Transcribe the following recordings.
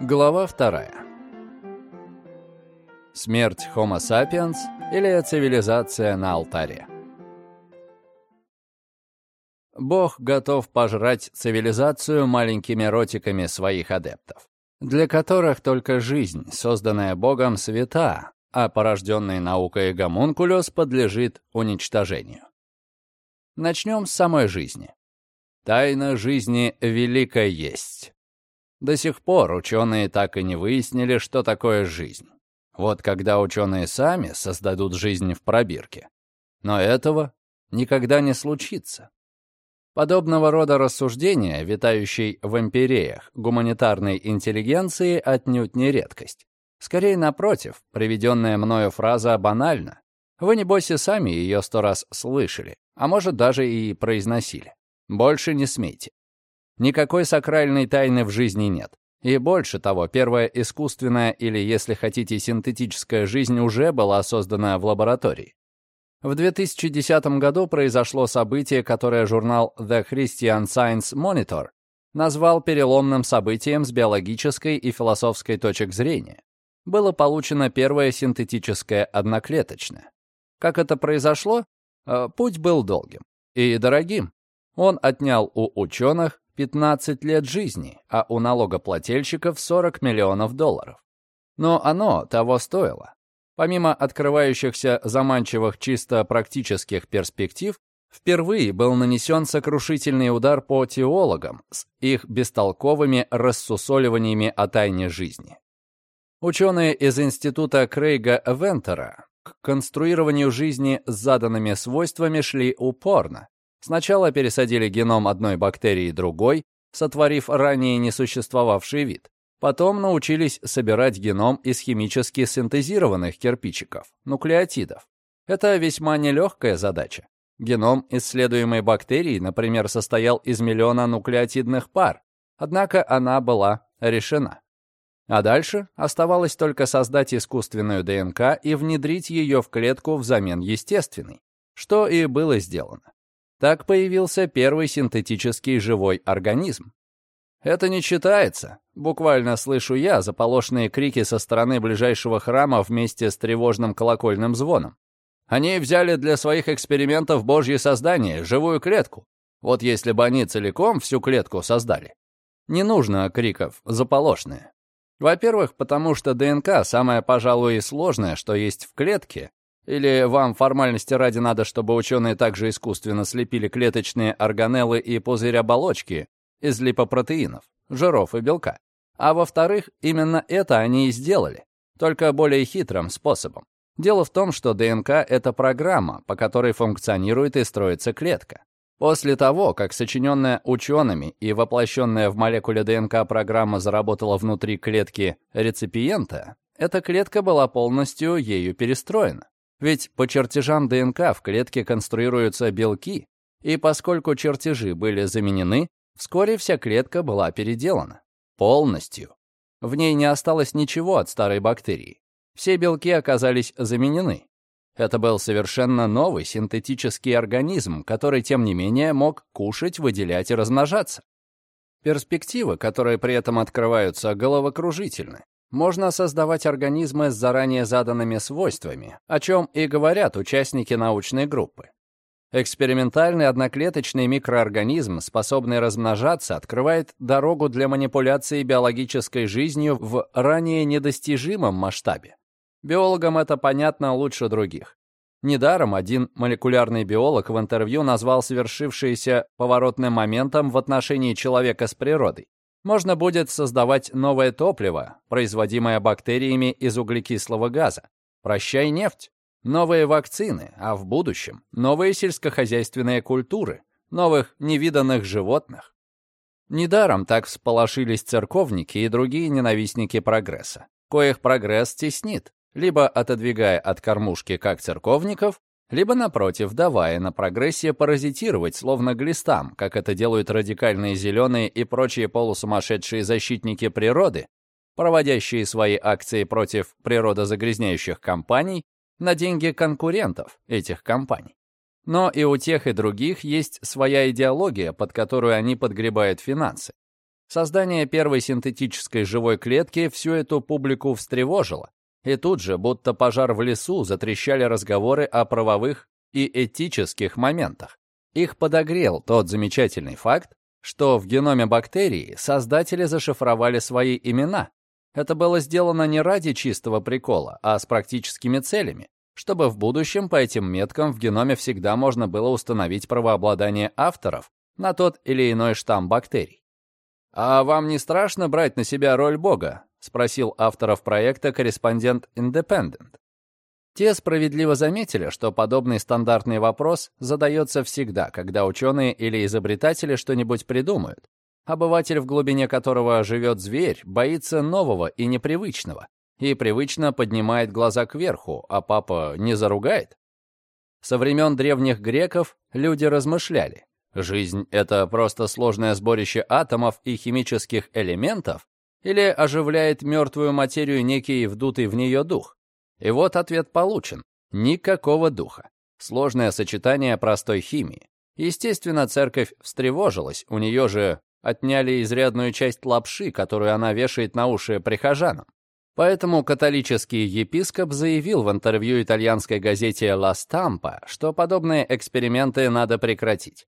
Глава вторая. Смерть Homo sapiens или цивилизация на алтаре. Бог готов пожрать цивилизацию маленькими ротиками своих адептов, для которых только жизнь, созданная Богом, свята, а порожденный наукой гомункулес подлежит уничтожению. Начнем с самой жизни. Тайна жизни велика есть. До сих пор ученые так и не выяснили, что такое жизнь. Вот когда ученые сами создадут жизнь в пробирке. Но этого никогда не случится. Подобного рода рассуждения, витающей в империях гуманитарной интеллигенции, отнюдь не редкость. Скорее, напротив, приведенная мною фраза банальна. Вы, небось, и сами ее сто раз слышали, а может, даже и произносили. Больше не смейте. Никакой сакральной тайны в жизни нет. И больше того, первая искусственная или, если хотите, синтетическая жизнь уже была создана в лаборатории. В 2010 году произошло событие, которое журнал The Christian Science Monitor назвал переломным событием с биологической и философской точек зрения. Было получено первое синтетическое одноклеточное. Как это произошло? Э, путь был долгим и дорогим. Он отнял у ученых 15 лет жизни, а у налогоплательщиков 40 миллионов долларов. Но оно того стоило. Помимо открывающихся заманчивых чисто практических перспектив, впервые был нанесен сокрушительный удар по теологам с их бестолковыми рассусоливаниями о тайне жизни. Ученые из института Крейга Вентера к конструированию жизни с заданными свойствами шли упорно, Сначала пересадили геном одной бактерии другой, сотворив ранее несуществовавший вид. Потом научились собирать геном из химически синтезированных кирпичиков, нуклеотидов. Это весьма нелегкая задача. Геном исследуемой бактерии, например, состоял из миллиона нуклеотидных пар, однако она была решена. А дальше оставалось только создать искусственную ДНК и внедрить ее в клетку взамен естественной, что и было сделано. Так появился первый синтетический живой организм. Это не читается. Буквально слышу я заполошные крики со стороны ближайшего храма вместе с тревожным колокольным звоном. Они взяли для своих экспериментов божье создание, живую клетку. Вот если бы они целиком всю клетку создали. Не нужно криков заполошные. Во-первых, потому что ДНК самое, пожалуй, и сложное, что есть в клетке, или вам формальности ради надо, чтобы ученые также искусственно слепили клеточные органеллы и пузырь-оболочки из липопротеинов, жиров и белка? А во-вторых, именно это они и сделали, только более хитрым способом. Дело в том, что ДНК — это программа, по которой функционирует и строится клетка. После того, как сочиненная учеными и воплощенная в молекуле ДНК программа заработала внутри клетки реципиента, эта клетка была полностью ею перестроена. Ведь по чертежам ДНК в клетке конструируются белки, и поскольку чертежи были заменены, вскоре вся клетка была переделана. Полностью. В ней не осталось ничего от старой бактерии. Все белки оказались заменены. Это был совершенно новый синтетический организм, который, тем не менее, мог кушать, выделять и размножаться. Перспективы, которые при этом открываются, головокружительны. Можно создавать организмы с заранее заданными свойствами, о чем и говорят участники научной группы. Экспериментальный одноклеточный микроорганизм, способный размножаться, открывает дорогу для манипуляции биологической жизнью в ранее недостижимом масштабе. Биологам это понятно лучше других. Недаром один молекулярный биолог в интервью назвал совершившееся поворотным моментом в отношении человека с природой можно будет создавать новое топливо, производимое бактериями из углекислого газа. Прощай нефть. Новые вакцины, а в будущем новые сельскохозяйственные культуры, новых невиданных животных. Недаром так всполошились церковники и другие ненавистники прогресса, коих прогресс теснит, либо отодвигая от кормушки как церковников, либо, напротив, давая на прогрессия паразитировать, словно глистам, как это делают радикальные зеленые и прочие полусумасшедшие защитники природы, проводящие свои акции против природозагрязняющих компаний на деньги конкурентов этих компаний. Но и у тех и других есть своя идеология, под которую они подгребают финансы. Создание первой синтетической живой клетки всю эту публику встревожило, и тут же, будто пожар в лесу, затрещали разговоры о правовых и этических моментах. Их подогрел тот замечательный факт, что в геноме бактерии создатели зашифровали свои имена. Это было сделано не ради чистого прикола, а с практическими целями, чтобы в будущем по этим меткам в геноме всегда можно было установить правообладание авторов на тот или иной штамм бактерий. «А вам не страшно брать на себя роль Бога?» — спросил авторов проекта корреспондент Independent. Те справедливо заметили, что подобный стандартный вопрос задается всегда, когда ученые или изобретатели что-нибудь придумают. Обыватель, в глубине которого живет зверь, боится нового и непривычного, и привычно поднимает глаза кверху, а папа не заругает. Со времен древних греков люди размышляли. Жизнь — это просто сложное сборище атомов и химических элементов, или оживляет мертвую материю некий вдутый в нее дух? И вот ответ получен. Никакого духа. Сложное сочетание простой химии. Естественно, церковь встревожилась, у нее же отняли изрядную часть лапши, которую она вешает на уши прихожанам. Поэтому католический епископ заявил в интервью итальянской газете «Ла Стампа», что подобные эксперименты надо прекратить.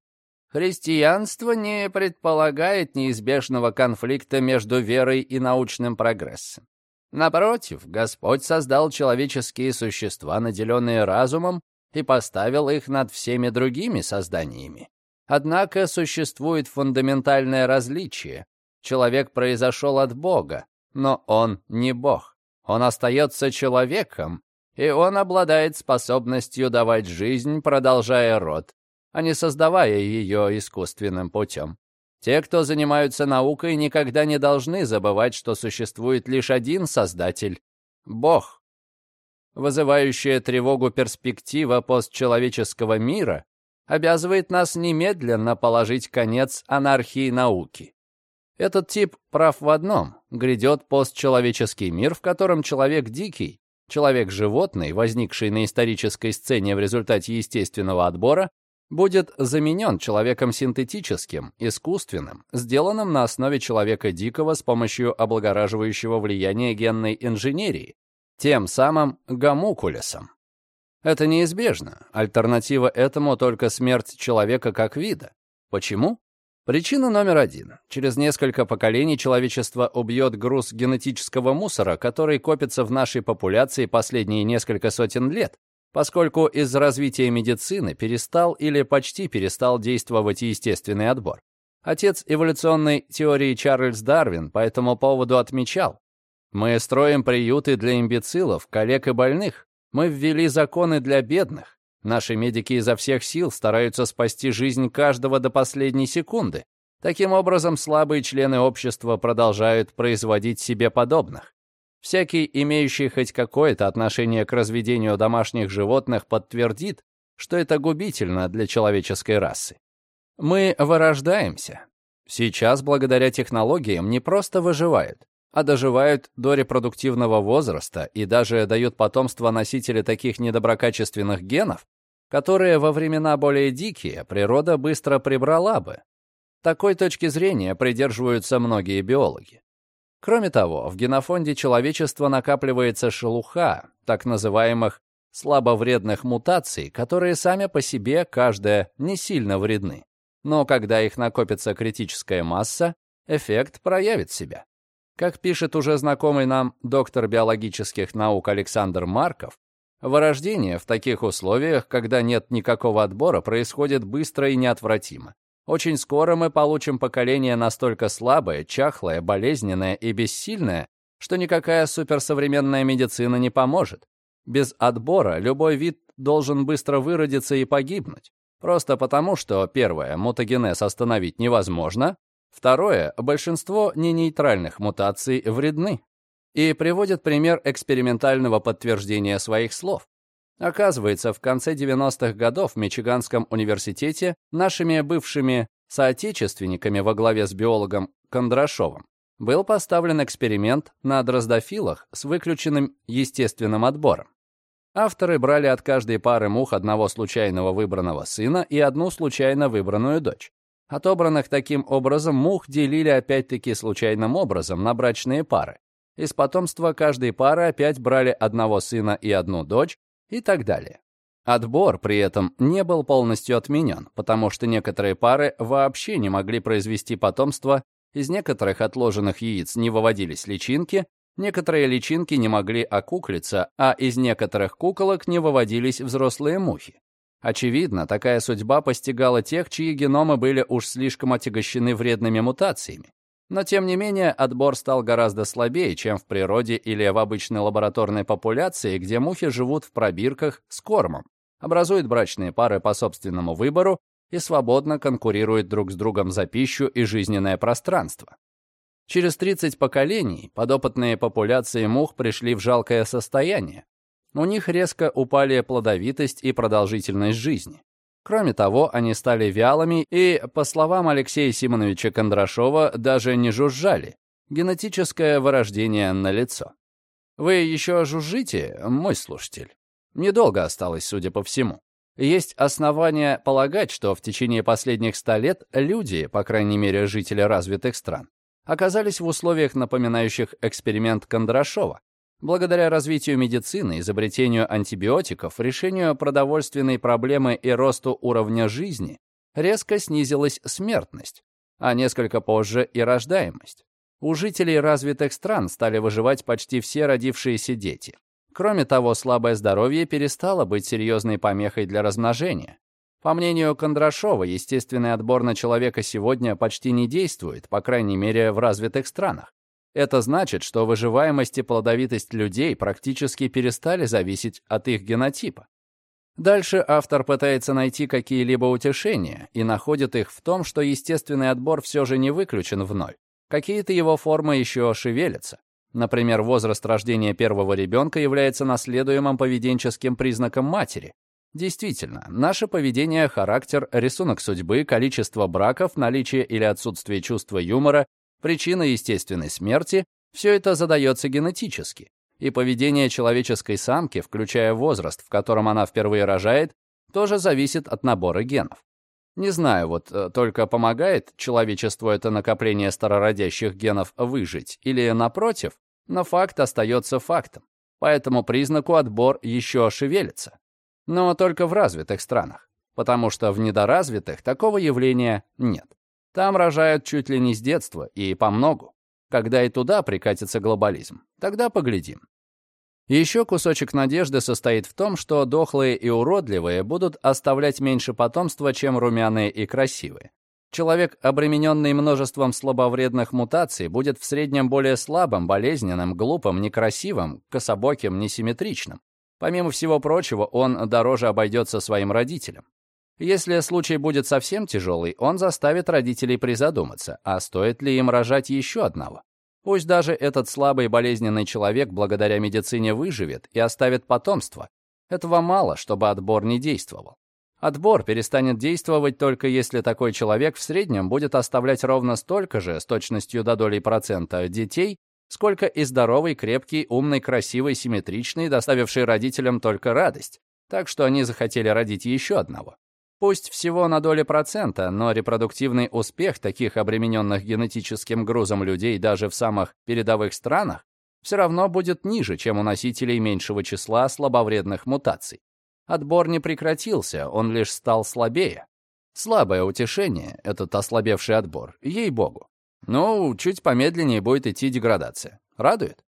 Христианство не предполагает неизбежного конфликта между верой и научным прогрессом. Напротив, Господь создал человеческие существа, наделенные разумом, и поставил их над всеми другими созданиями. Однако существует фундаментальное различие. Человек произошел от Бога, но он не Бог. Он остается человеком, и он обладает способностью давать жизнь, продолжая род, а не создавая ее искусственным путем. Те, кто занимаются наукой, никогда не должны забывать, что существует лишь один Создатель — Бог. Вызывающая тревогу перспектива постчеловеческого мира обязывает нас немедленно положить конец анархии науки. Этот тип прав в одном. Грядет постчеловеческий мир, в котором человек дикий, человек-животный, возникший на исторической сцене в результате естественного отбора, будет заменен человеком синтетическим, искусственным, сделанным на основе человека дикого с помощью облагораживающего влияния генной инженерии, тем самым гомукулесом. Это неизбежно. Альтернатива этому только смерть человека как вида. Почему? Причина номер один. Через несколько поколений человечество убьет груз генетического мусора, который копится в нашей популяции последние несколько сотен лет, поскольку из развития медицины перестал или почти перестал действовать естественный отбор. Отец эволюционной теории Чарльз Дарвин по этому поводу отмечал, «Мы строим приюты для имбецилов, коллег и больных. Мы ввели законы для бедных. Наши медики изо всех сил стараются спасти жизнь каждого до последней секунды. Таким образом, слабые члены общества продолжают производить себе подобных. Всякий, имеющий хоть какое-то отношение к разведению домашних животных, подтвердит, что это губительно для человеческой расы. Мы вырождаемся. Сейчас, благодаря технологиям, не просто выживают, а доживают до репродуктивного возраста и даже дают потомство носители таких недоброкачественных генов, которые во времена более дикие природа быстро прибрала бы. Такой точки зрения придерживаются многие биологи. Кроме того, в генофонде человечества накапливается шелуха, так называемых слабовредных мутаций, которые сами по себе, каждая, не сильно вредны. Но когда их накопится критическая масса, эффект проявит себя. Как пишет уже знакомый нам доктор биологических наук Александр Марков, вырождение в таких условиях, когда нет никакого отбора, происходит быстро и неотвратимо. Очень скоро мы получим поколение настолько слабое, чахлое, болезненное и бессильное, что никакая суперсовременная медицина не поможет. Без отбора любой вид должен быстро выродиться и погибнуть. Просто потому, что, первое, мутагенез остановить невозможно, второе, большинство ненейтральных мутаций вредны. И приводит пример экспериментального подтверждения своих слов. Оказывается, в конце 90-х годов в Мичиганском университете нашими бывшими соотечественниками во главе с биологом Кондрашовым был поставлен эксперимент на дроздофилах с выключенным естественным отбором. Авторы брали от каждой пары мух одного случайного выбранного сына и одну случайно выбранную дочь. Отобранных таким образом мух делили опять-таки случайным образом на брачные пары. Из потомства каждой пары опять брали одного сына и одну дочь и так далее. Отбор при этом не был полностью отменен, потому что некоторые пары вообще не могли произвести потомство, из некоторых отложенных яиц не выводились личинки, некоторые личинки не могли окуклиться, а из некоторых куколок не выводились взрослые мухи. Очевидно, такая судьба постигала тех, чьи геномы были уж слишком отягощены вредными мутациями. Но тем не менее, отбор стал гораздо слабее, чем в природе или в обычной лабораторной популяции, где мухи живут в пробирках с кормом, образуют брачные пары по собственному выбору и свободно конкурируют друг с другом за пищу и жизненное пространство. Через 30 поколений подопытные популяции мух пришли в жалкое состояние. У них резко упали плодовитость и продолжительность жизни. Кроме того, они стали вялыми и, по словам Алексея Симоновича Кондрашова, даже не жужжали. Генетическое вырождение налицо. Вы еще жужжите, мой слушатель? Недолго осталось, судя по всему. Есть основания полагать, что в течение последних ста лет люди, по крайней мере жители развитых стран, оказались в условиях, напоминающих эксперимент Кондрашова, Благодаря развитию медицины, изобретению антибиотиков, решению продовольственной проблемы и росту уровня жизни резко снизилась смертность, а несколько позже и рождаемость. У жителей развитых стран стали выживать почти все родившиеся дети. Кроме того, слабое здоровье перестало быть серьезной помехой для размножения. По мнению Кондрашова, естественный отбор на человека сегодня почти не действует, по крайней мере, в развитых странах. Это значит, что выживаемость и плодовитость людей практически перестали зависеть от их генотипа. Дальше автор пытается найти какие-либо утешения и находит их в том, что естественный отбор все же не выключен в ноль. Какие-то его формы еще шевелятся. Например, возраст рождения первого ребенка является наследуемым поведенческим признаком матери. Действительно, наше поведение, характер, рисунок судьбы, количество браков, наличие или отсутствие чувства юмора Причина естественной смерти – все это задается генетически. И поведение человеческой самки, включая возраст, в котором она впервые рожает, тоже зависит от набора генов. Не знаю, вот э, только помогает человечеству это накопление старородящих генов выжить, или напротив, но факт остается фактом. По этому признаку отбор еще шевелится. Но только в развитых странах, потому что в недоразвитых такого явления нет. Там рожают чуть ли не с детства и по многу. Когда и туда прикатится глобализм, тогда поглядим. Еще кусочек надежды состоит в том, что дохлые и уродливые будут оставлять меньше потомства, чем румяные и красивые. Человек, обремененный множеством слабовредных мутаций, будет в среднем более слабым, болезненным, глупым, некрасивым, кособоким, несимметричным. Помимо всего прочего, он дороже обойдется своим родителям. Если случай будет совсем тяжелый, он заставит родителей призадуматься, а стоит ли им рожать еще одного. Пусть даже этот слабый болезненный человек благодаря медицине выживет и оставит потомство. Этого мало, чтобы отбор не действовал. Отбор перестанет действовать только если такой человек в среднем будет оставлять ровно столько же, с точностью до доли процента, детей, сколько и здоровый, крепкий, умный, красивый, симметричный, доставивший родителям только радость, так что они захотели родить еще одного. Пусть всего на доли процента, но репродуктивный успех таких обремененных генетическим грузом людей даже в самых передовых странах все равно будет ниже, чем у носителей меньшего числа слабовредных мутаций. Отбор не прекратился, он лишь стал слабее. Слабое утешение, этот ослабевший отбор, ей-богу. Ну, чуть помедленнее будет идти деградация. Радует?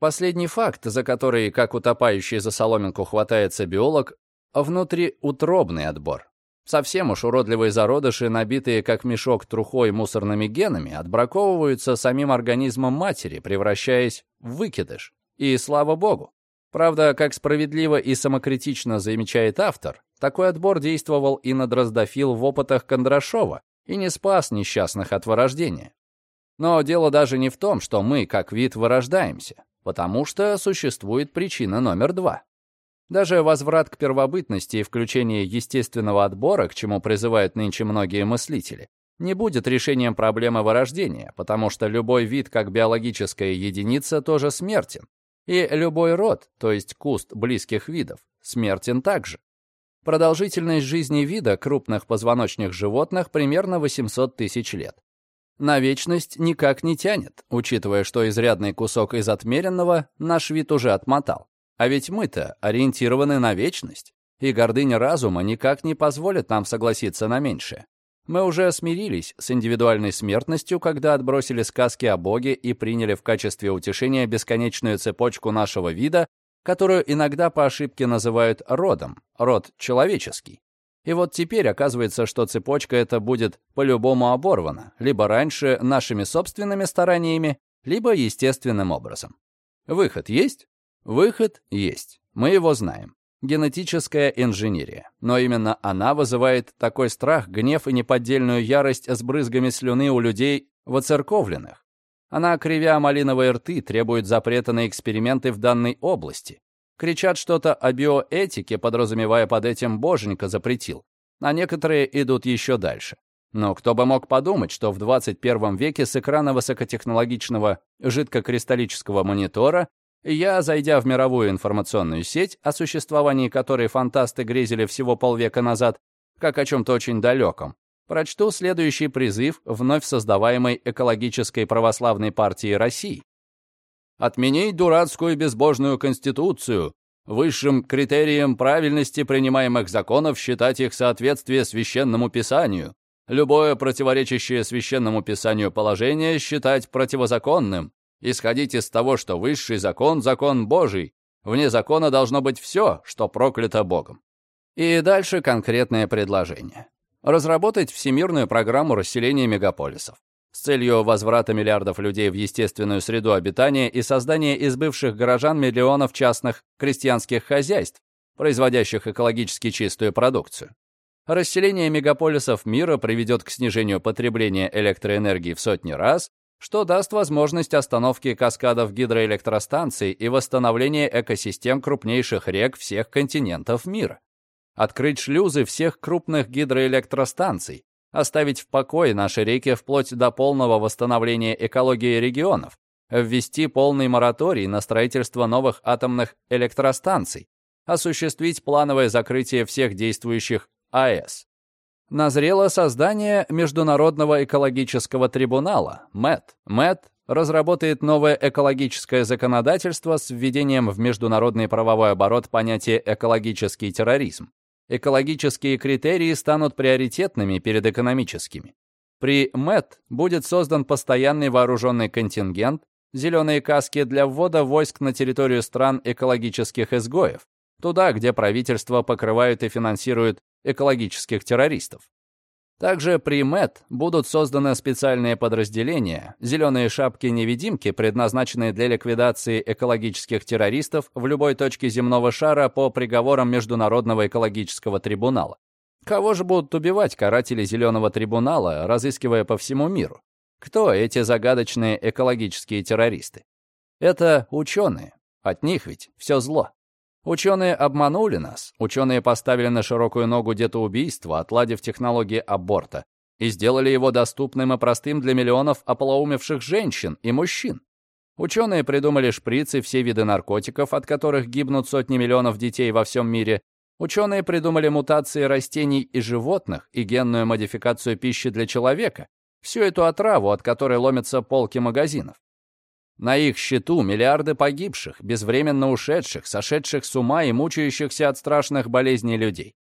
Последний факт, за который, как утопающий за соломинку хватается биолог, внутриутробный отбор. Совсем уж уродливые зародыши, набитые как мешок трухой мусорными генами, отбраковываются самим организмом матери, превращаясь в выкидыш. И слава богу. Правда, как справедливо и самокритично замечает автор, такой отбор действовал и на дроздофил в опытах Кондрашова и не спас несчастных от вырождения. Но дело даже не в том, что мы, как вид, вырождаемся, потому что существует причина номер два. Даже возврат к первобытности и включение естественного отбора, к чему призывают нынче многие мыслители, не будет решением проблемы вырождения, потому что любой вид как биологическая единица тоже смертен. И любой род, то есть куст близких видов, смертен также. Продолжительность жизни вида крупных позвоночных животных примерно 800 тысяч лет. На вечность никак не тянет, учитывая, что изрядный кусок из отмеренного наш вид уже отмотал. А ведь мы-то ориентированы на вечность, и гордыня разума никак не позволит нам согласиться на меньшее. Мы уже смирились с индивидуальной смертностью, когда отбросили сказки о Боге и приняли в качестве утешения бесконечную цепочку нашего вида, которую иногда по ошибке называют родом, род человеческий. И вот теперь оказывается, что цепочка эта будет по-любому оборвана, либо раньше нашими собственными стараниями, либо естественным образом. Выход есть? Выход есть. Мы его знаем. Генетическая инженерия. Но именно она вызывает такой страх, гнев и неподдельную ярость с брызгами слюны у людей воцерковленных. Она, кривя малиновые рты, требует запрета на эксперименты в данной области. Кричат что-то о биоэтике, подразумевая под этим боженька запретил. А некоторые идут еще дальше. Но кто бы мог подумать, что в 21 веке с экрана высокотехнологичного жидкокристаллического монитора я, зайдя в мировую информационную сеть, о существовании которой фантасты грезили всего полвека назад, как о чем-то очень далеком, прочту следующий призыв вновь создаваемой экологической православной партии России. Отменить дурацкую безбожную конституцию, высшим критерием правильности принимаемых законов считать их соответствие священному писанию, любое противоречащее священному писанию положение считать противозаконным, исходить из того, что высший закон — закон Божий, вне закона должно быть все, что проклято Богом. И дальше конкретное предложение. Разработать всемирную программу расселения мегаполисов с целью возврата миллиардов людей в естественную среду обитания и создания из бывших горожан миллионов частных крестьянских хозяйств, производящих экологически чистую продукцию. Расселение мегаполисов мира приведет к снижению потребления электроэнергии в сотни раз, что даст возможность остановки каскадов гидроэлектростанций и восстановления экосистем крупнейших рек всех континентов мира. Открыть шлюзы всех крупных гидроэлектростанций, оставить в покое наши реки вплоть до полного восстановления экологии регионов, ввести полный мораторий на строительство новых атомных электростанций, осуществить плановое закрытие всех действующих АЭС, назрело создание Международного экологического трибунала, МЭТ. МЭТ разработает новое экологическое законодательство с введением в международный правовой оборот понятия «экологический терроризм». Экологические критерии станут приоритетными перед экономическими. При МЭТ будет создан постоянный вооруженный контингент, зеленые каски для ввода войск на территорию стран экологических изгоев, туда, где правительства покрывают и финансируют экологических террористов. Также при МЭТ будут созданы специальные подразделения, зеленые шапки-невидимки, предназначенные для ликвидации экологических террористов в любой точке земного шара по приговорам Международного экологического трибунала. Кого же будут убивать каратели Зеленого трибунала, разыскивая по всему миру? Кто эти загадочные экологические террористы? Это ученые. От них ведь все зло. Ученые обманули нас, ученые поставили на широкую ногу детоубийство, отладив технологии аборта, и сделали его доступным и простым для миллионов ополоумевших женщин и мужчин. Ученые придумали шприцы, все виды наркотиков, от которых гибнут сотни миллионов детей во всем мире. Ученые придумали мутации растений и животных и генную модификацию пищи для человека. Всю эту отраву, от которой ломятся полки магазинов. На их счету миллиарды погибших, безвременно ушедших, сошедших с ума и мучающихся от страшных болезней людей.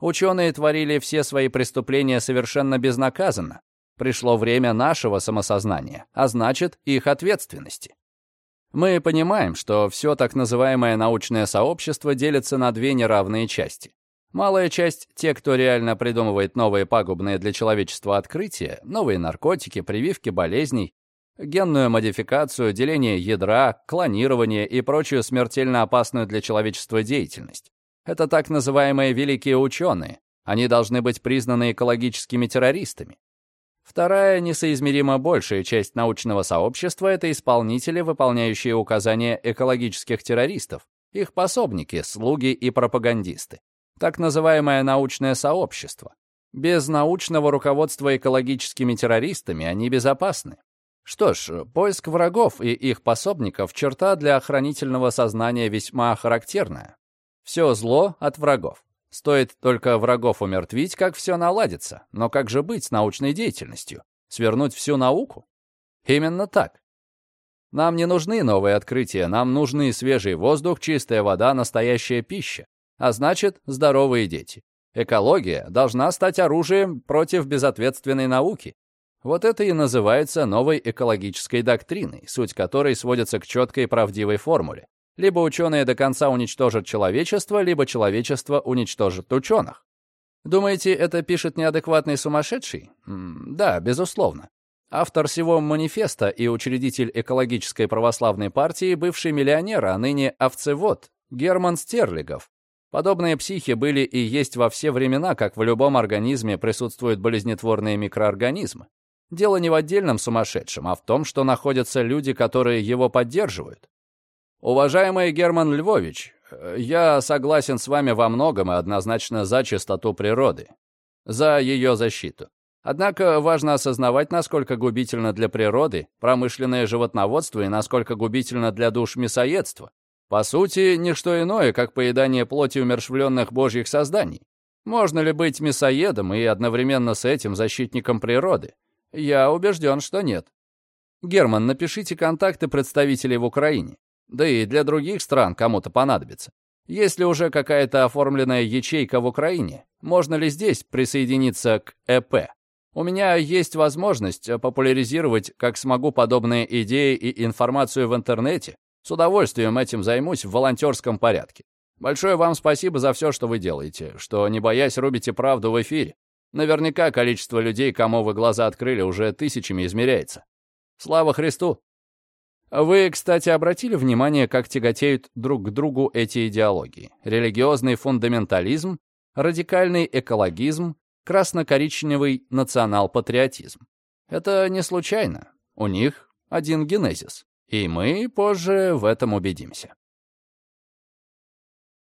Ученые творили все свои преступления совершенно безнаказанно. Пришло время нашего самосознания, а значит, их ответственности. Мы понимаем, что все так называемое научное сообщество делится на две неравные части. Малая часть — те, кто реально придумывает новые пагубные для человечества открытия, новые наркотики, прививки болезней, генную модификацию, деление ядра, клонирование и прочую смертельно опасную для человечества деятельность. Это так называемые великие ученые. Они должны быть признаны экологическими террористами. Вторая, несоизмеримо большая часть научного сообщества — это исполнители, выполняющие указания экологических террористов, их пособники, слуги и пропагандисты. Так называемое научное сообщество. Без научного руководства экологическими террористами они безопасны. Что ж, поиск врагов и их пособников — черта для охранительного сознания весьма характерная. Все зло от врагов. Стоит только врагов умертвить, как все наладится. Но как же быть с научной деятельностью? Свернуть всю науку? Именно так. Нам не нужны новые открытия, нам нужны свежий воздух, чистая вода, настоящая пища. А значит, здоровые дети. Экология должна стать оружием против безответственной науки. Вот это и называется новой экологической доктриной, суть которой сводится к четкой правдивой формуле. Либо ученые до конца уничтожат человечество, либо человечество уничтожит ученых. Думаете, это пишет неадекватный сумасшедший? Да, безусловно. Автор всего манифеста и учредитель экологической православной партии, бывший миллионер, а ныне овцевод, Герман Стерлигов. Подобные психи были и есть во все времена, как в любом организме присутствуют болезнетворные микроорганизмы. Дело не в отдельном сумасшедшем, а в том, что находятся люди, которые его поддерживают. Уважаемый Герман Львович, я согласен с вами во многом и однозначно за чистоту природы, за ее защиту. Однако важно осознавать, насколько губительно для природы промышленное животноводство и насколько губительно для душ мясоедство. По сути, ничто иное, как поедание плоти умершвленных божьих созданий. Можно ли быть мясоедом и одновременно с этим защитником природы? Я убежден, что нет. Герман, напишите контакты представителей в Украине. Да и для других стран кому-то понадобится. Есть ли уже какая-то оформленная ячейка в Украине? Можно ли здесь присоединиться к ЭП? У меня есть возможность популяризировать, как смогу, подобные идеи и информацию в интернете. С удовольствием этим займусь в волонтерском порядке. Большое вам спасибо за все, что вы делаете, что, не боясь, рубите правду в эфире. Наверняка количество людей, кому вы глаза открыли, уже тысячами измеряется. Слава Христу! Вы, кстати, обратили внимание, как тяготеют друг к другу эти идеологии? Религиозный фундаментализм, радикальный экологизм, красно-коричневый национал-патриотизм. Это не случайно. У них один генезис. И мы позже в этом убедимся.